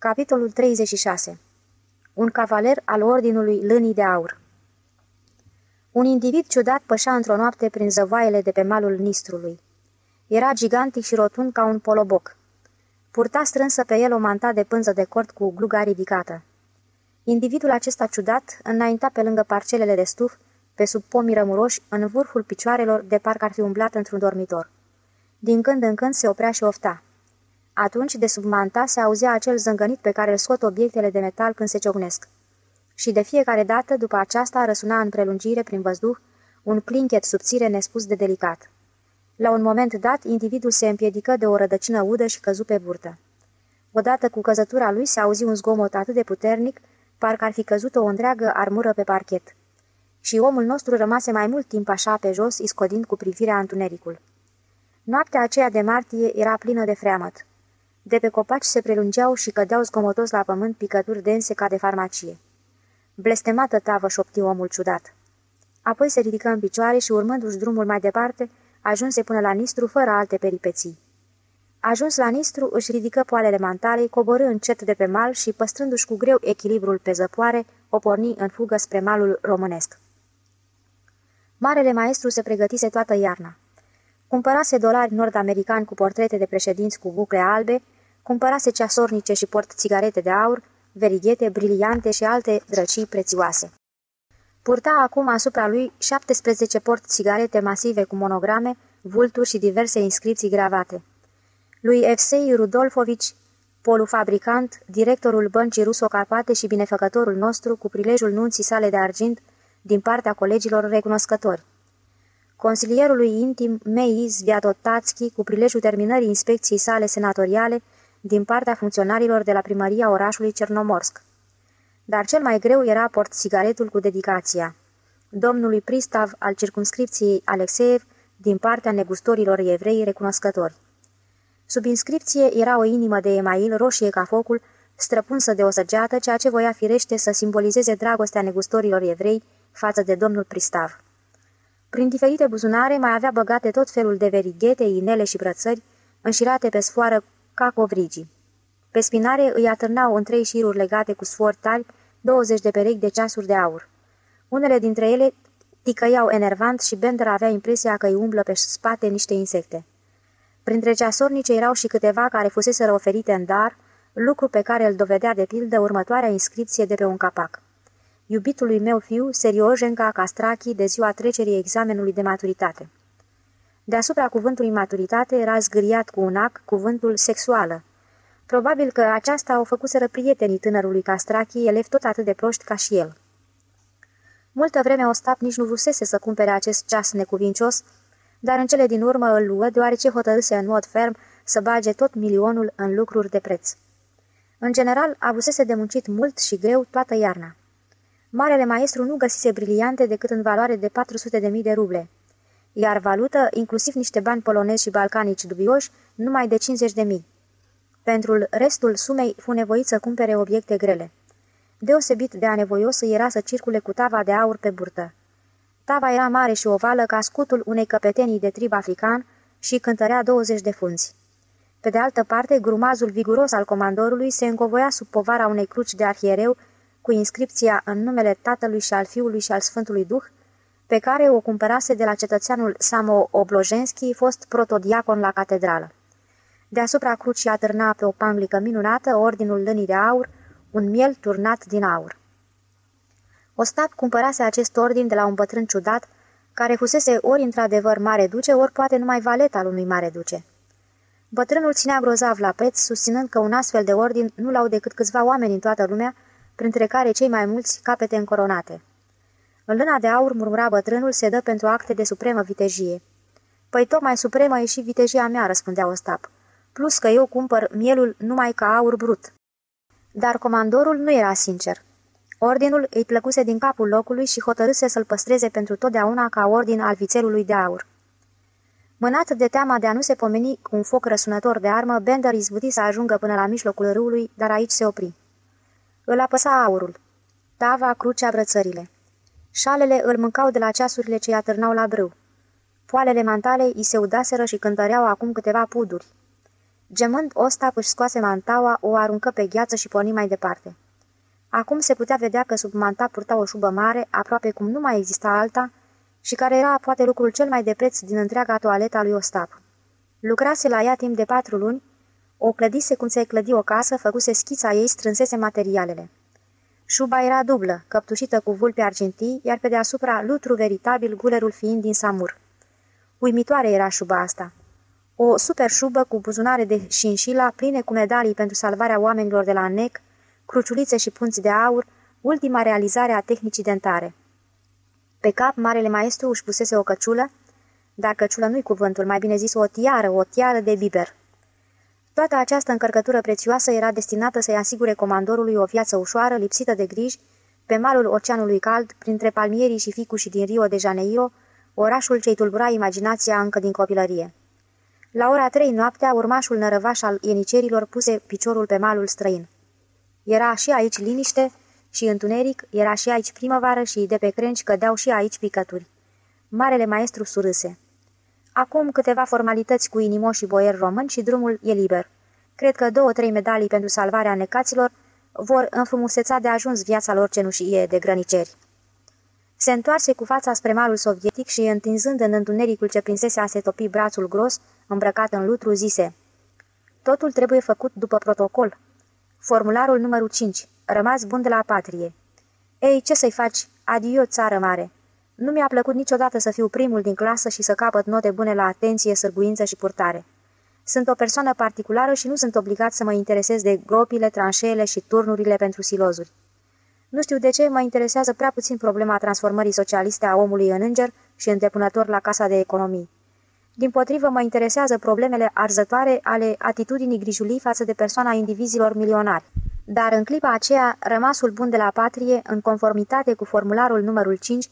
Capitolul 36 Un cavaler al Ordinului Lânii de Aur Un individ ciudat pășea într-o noapte prin zăvoaiele de pe malul Nistrului. Era gigantic și rotund ca un poloboc. Purta strânsă pe el o manta de pânză de cort cu gluga ridicată. Individul acesta ciudat înainta pe lângă parcelele de stuf, pe sub pomii rămuroși, în vârful picioarelor, de parcă ar fi umblat într-un dormitor. Din când în când se oprea și ofta. Atunci, de sub manta, se auzea acel zângănit pe care îl scot obiectele de metal când se ciocnesc. Și de fiecare dată, după aceasta, răsuna în prelungire prin văzduh un clinchet subțire nespus de delicat. La un moment dat, individul se împiedică de o rădăcină udă și căzu pe burtă. Odată cu căzătura lui se auzi un zgomot atât de puternic, parcă ar fi căzut o întreagă armură pe parchet. Și omul nostru rămase mai mult timp așa pe jos, iscodind cu privirea întunericul. Noaptea aceea de martie era plină de freamăt. De pe copaci se prelungeau și cădeau zgomotos la pământ picături dense ca de farmacie. Blestemată tavă șopti omul ciudat. Apoi se ridică în picioare și, urmându-și drumul mai departe, ajunse până la Nistru fără alte peripeții. Ajuns la Nistru, își ridică poalele mantalei, coborâ încet de pe mal și, păstrându-și cu greu echilibrul pe zăpoare, o porni în fugă spre malul românesc. Marele maestru se pregătise toată iarna. Cumpărase dolari nord-americani cu portrete de președinți cu bucle albe, cumpărase ceasornice și port țigarete de aur, verighete, briliante și alte drăcii prețioase. Purta acum asupra lui 17 port țigarete masive cu monograme, vulturi și diverse inscripții gravate. Lui Evsei Rudolfovici, polufabricant, directorul băncii ruso-carpate și binefăcătorul nostru cu prilejul nunții sale de argint din partea colegilor recunoscători consilierului intim Meiz Viatotatski cu prilejul terminării inspecției sale senatoriale din partea funcționarilor de la primăria orașului Cernomorsk. Dar cel mai greu era portsigaretul cu dedicația. Domnului Pristav al circumscripției Alexeev din partea negustorilor evrei recunoscători. Sub inscripție era o inimă de email roșie ca focul, străpunsă de o săgeată, ceea ce voia firește să simbolizeze dragostea negustorilor evrei față de domnul Pristav. Prin diferite buzunare mai avea băgate tot felul de verighete, inele și brățări, înșirate pe sfoară ca covrigii. Pe spinare îi atârnau în trei șiruri legate cu sfor tari 20 de perechi de ceasuri de aur. Unele dintre ele ticăiau enervant și Bender avea impresia că îi umblă pe spate niște insecte. Printre ceasornice erau și câteva care fuseseră oferite în dar, lucru pe care îl dovedea de pildă următoarea inscripție de pe un capac iubitului meu fiu, Seriojenca Castrachi, de ziua trecerii examenului de maturitate. Deasupra cuvântului maturitate era zgâriat cu un ac cuvântul sexuală. Probabil că aceasta o făcuseră prietenii tânărului Castrachi, elev tot atât de proști ca și el. Multă vreme Ostap nici nu vrusese să cumpere acest ceas necuvincios, dar în cele din urmă îl luă, deoarece hotărâse în mod ferm să bage tot milionul în lucruri de preț. În general, avusese de muncit mult și greu toată iarna. Marele maestru nu găsise briliante decât în valoare de 400.000 de ruble, iar valută, inclusiv niște bani polonezi și balcanici dubioși, numai de 50.000. Pentru restul sumei fu nevoit să cumpere obiecte grele. Deosebit de anevoios era să circule cu tava de aur pe burtă. Tava era mare și ovală ca scutul unei căpetenii de trib african și cântărea 20 de funți. Pe de altă parte, grumazul viguros al comandorului se încovoia sub povara unei cruci de arhiereu cu inscripția în numele Tatălui și al Fiului și al Sfântului Duh, pe care o cumpărase de la cetățeanul Samo Oblojenski, fost protodiacon la catedrală. Deasupra crucii atârna pe o panglică minunată ordinul lânii de aur, un miel turnat din aur. Ostap cumpărase acest ordin de la un bătrân ciudat, care fusese ori într-adevăr mare duce, ori poate numai valet al unui mare duce. Bătrânul ținea grozav la preț, susținând că un astfel de ordin nu l-au decât câțiva oameni în toată lumea, printre care cei mai mulți capete încoronate. În luna de aur, murmura bătrânul, se dă pentru acte de supremă vitejie. Păi tocmai supremă e și vitejia mea, răspundea Ostap, plus că eu cumpăr mielul numai ca aur brut. Dar comandorul nu era sincer. Ordinul îi plăcuse din capul locului și hotărâse să-l păstreze pentru totdeauna ca ordin al vițelului de aur. Mânat de teama de a nu se pomeni cu un foc răsunător de armă, Bender izbuti să ajungă până la mijlocul râului, dar aici se opri. Îl apăsa aurul. Tava, crucea, brățările. Șalele îl mâncau de la ceasurile ce atârnau la brâu. Poalele mantalei îi se udaseră și cântăreau acum câteva puduri. Gemând, Ostap își scoase mantaua, o aruncă pe gheață și porni mai departe. Acum se putea vedea că sub manta purta o șubă mare, aproape cum nu mai exista alta, și care era poate lucrul cel mai de preț din întreaga toaletă a lui Ostap. Lucrase la ea timp de patru luni, o clădise cum se clădi o casă, făcuse schița ei, strânsese materialele. Șuba era dublă, căptușită cu vulpe argintii, iar pe deasupra lutru veritabil, gulerul fiind din samur. Uimitoare era șuba asta. O super șubă cu buzunare de șinșila, pline cu medalii pentru salvarea oamenilor de la NEC, cruciulițe și punți de aur, ultima realizare a tehnicii dentare. Pe cap, marele maestru își pusese o căciulă, dar căciulă nu-i cuvântul, mai bine zis o tiară, o tiară de biber. Toată această încărcătură prețioasă era destinată să-i asigure comandorului o viață ușoară, lipsită de griji, pe malul oceanului cald, printre palmierii și ficușii din Rio de Janeiro, orașul ce-i tulbura imaginația încă din copilărie. La ora trei noaptea, urmașul nărăvaș al ienicerilor puse piciorul pe malul străin. Era și aici liniște și întuneric, era și aici primăvară și de pe crenci cădeau și aici picături. Marele maestru surâse. Acum câteva formalități cu inimoși și boieri români și drumul e liber. Cred că două-trei medalii pentru salvarea necaților vor înfrumuseța de ajuns viața lor cenușie de grăniceri. Se întoarse cu fața spre malul sovietic și, întinzând în întunericul ce prinsese a se topi brațul gros, îmbrăcat în lutru, zise Totul trebuie făcut după protocol. Formularul numărul 5. Rămas bun de la patrie. Ei, ce să-i faci? Adio, țară mare! Nu mi-a plăcut niciodată să fiu primul din clasă și să capăt note bune la atenție, sârguință și purtare. Sunt o persoană particulară și nu sunt obligat să mă interesez de gropile, tranșeele și turnurile pentru silozuri. Nu știu de ce mă interesează prea puțin problema transformării socialiste a omului în înger și în depunător la Casa de Economii. Din potrivă, mă interesează problemele arzătoare ale atitudinii grijulii față de persoana indivizilor milionari. Dar în clipa aceea, rămasul bun de la patrie, în conformitate cu formularul numărul 5,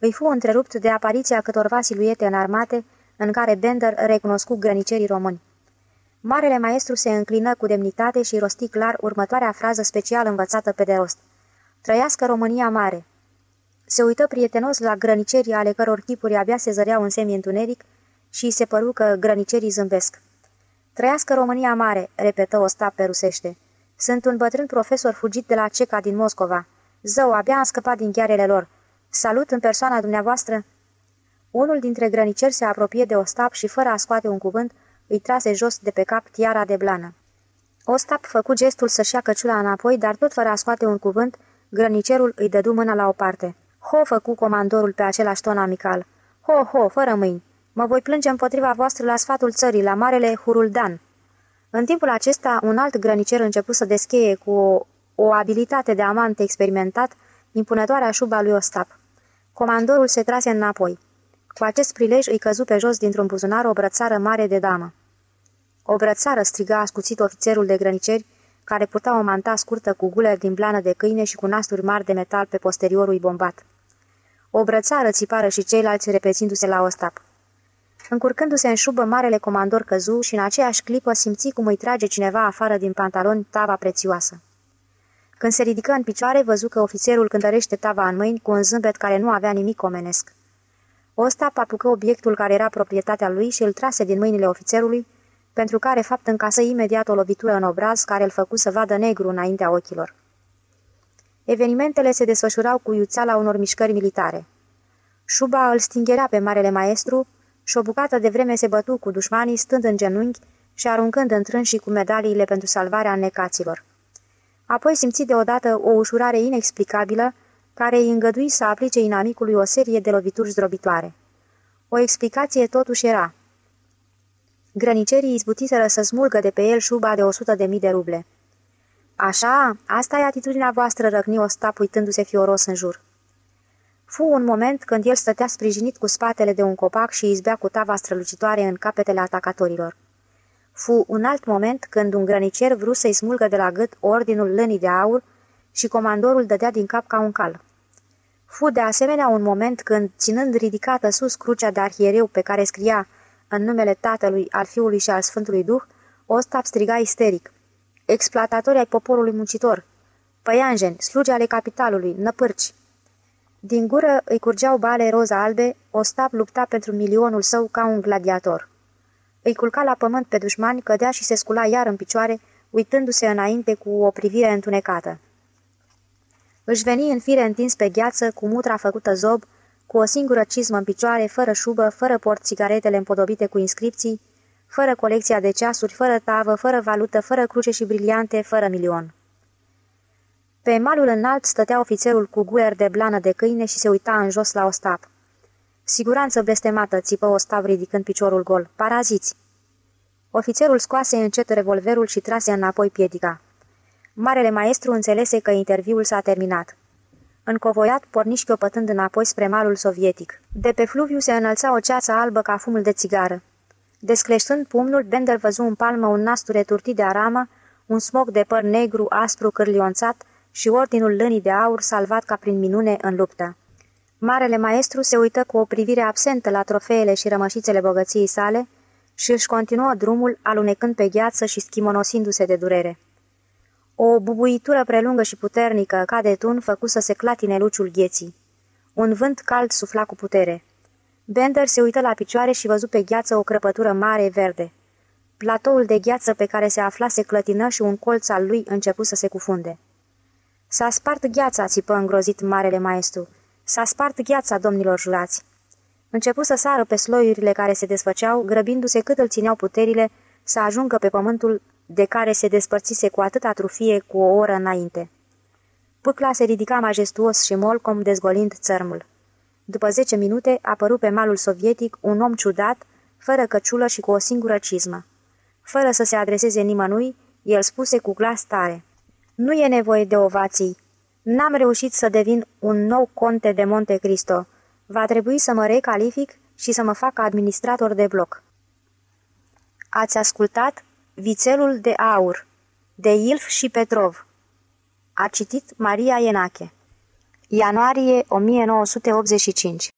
îi fu întrerupt de apariția câtorva siluete înarmate, în care Bender recunoscu grănicerii români. Marele maestru se înclină cu demnitate și rosti clar următoarea frază special învățată pe de rost. Trăiască România mare! Se uită prietenos la grănicerii ale căror chipuri abia se zăreau în semi-întuneric și se păru că grănicerii zâmbesc. Trăiască România mare!" repetă Ostap pe rusește. Sunt un bătrân profesor fugit de la CECA din Moscova. Zău, abia am scăpat din ghearele lor. Salut în persoana dumneavoastră!" Unul dintre grăniceri se apropie de Ostap și, fără a scoate un cuvânt, îi trase jos de pe cap tiara de blană. Ostap făcu gestul să-și ia căciula înapoi, dar tot fără a scoate un cuvânt, grănicerul îi dădu mâna la o parte. Ho, făcu comandorul pe același ton amical. Ho, ho, fără mâini. Mă voi plânge împotriva voastră la sfatul țării, la marele Huruldan. În timpul acesta, un alt grănicer început să descheie cu o, o abilitate de amant experimentat impunătoarea șuba lui Ostap. Comandorul se trase înapoi. Cu acest prilej îi căzu pe jos dintr-un buzunar o brățară mare de damă. O brățară striga ascuțit ofițerul de grăniceri, care purta o manta scurtă cu guler din blană de câine și cu nasturi mari de metal pe posteriorul bombat. O brățară țipară și ceilalți repețindu-se la Ostap. Încurcându-se în șubă, marele comandor căzu și în aceeași clipă simți cum îi trage cineva afară din pantaloni tava prețioasă. Când se ridică în picioare, văzu că ofițerul cântărește tava în mâini cu un zâmbet care nu avea nimic omenesc. Osta apucă obiectul care era proprietatea lui și îl trase din mâinile ofițerului, pentru care fapt încasă imediat o lovitură în obraz care îl făcu să vadă negru înaintea ochilor. Evenimentele se desfășurau cu iuțeala unor mișcări militare. Șuba îl stingerea pe marele maestru și o bucată de vreme se bătu cu dușmanii stând în genunchi și aruncând în și cu medaliile pentru salvarea necaților. Apoi simți deodată o ușurare inexplicabilă care îi îngădui să aplice inamicului o serie de lovituri zdrobitoare. O explicație totuși era. Grănicerii izbutiseră să smulgă de pe el șuba de o sută de mii de ruble. Așa, asta e atitudinea voastră, răcni Ostap uitându-se fioros în jur. Fu un moment când el stătea sprijinit cu spatele de un copac și izbea cu tava strălucitoare în capetele atacatorilor. Fu un alt moment când un grănicer vrut să-i smulgă de la gât ordinul lănii de aur și comandorul dădea din cap ca un cal. Fu de asemenea un moment când, ținând ridicată sus crucea de arhiereu pe care scria în numele Tatălui, al Fiului și al Sfântului Duh, Ostap striga isteric. Exploatatori ai poporului muncitor, păianjeni, slugi ale capitalului, năpârci. Din gură îi curgeau bale roza albe, Ostap lupta pentru milionul său ca un gladiator. Îi culca la pământ pe dușmani, cădea și se scula iar în picioare, uitându-se înainte cu o privire întunecată. Își veni în fire întins pe gheață, cu mutra făcută zob, cu o singură cizmă în picioare, fără șubă, fără port țigaretele împodobite cu inscripții, fără colecția de ceasuri, fără tavă, fără valută, fără cruce și briliante, fără milion. Pe malul înalt stătea ofițerul cu guler de blană de câine și se uita în jos la ostap. Siguranță blestemată, țipă Ostap ridicând piciorul gol. Paraziți! Ofițerul scoase încet revolverul și trase înapoi piedica. Marele maestru înțelese că interviul s-a terminat. Încovoiat, porni șchiopătând înapoi spre malul sovietic. De pe fluviu se înălța o ceață albă ca fumul de țigară. Descleștând pumnul, Bender văzu în palmă un nasture turtit de aramă, un smoc de păr negru, aspru, cârlionțat și ordinul lânii de aur salvat ca prin minune în luptă. Marele maestru se uită cu o privire absentă la trofeele și rămășițele bogăției sale și își continuă drumul, alunecând pe gheață și schimonosindu-se de durere. O bubuitură prelungă și puternică, ca de tun, făcu să se clatine luciul gheții. Un vânt cald sufla cu putere. Bender se uită la picioare și văzu pe gheață o crăpătură mare verde. Platoul de gheață pe care se afla se clătină și un colț al lui începu să se cufunde. S-a spart gheața, țipă îngrozit marele maestru. S-a spart gheața, domnilor jurați. Începu să sară pe sloiurile care se desfăceau, grăbindu-se cât îl țineau puterile să ajungă pe pământul de care se despărțise cu atâta trufie cu o oră înainte. Pâcla se ridica majestuos și molcom dezgolind țărmul. După zece minute apăru pe malul sovietic un om ciudat, fără căciulă și cu o singură cizmă. Fără să se adreseze nimănui, el spuse cu glas tare. Nu e nevoie de ovații. N-am reușit să devin un nou conte de Monte Cristo. Va trebui să mă recalific și să mă fac administrator de bloc. Ați ascultat Vițelul de aur de Ilf și Petrov A citit Maria Ienache Ianuarie 1985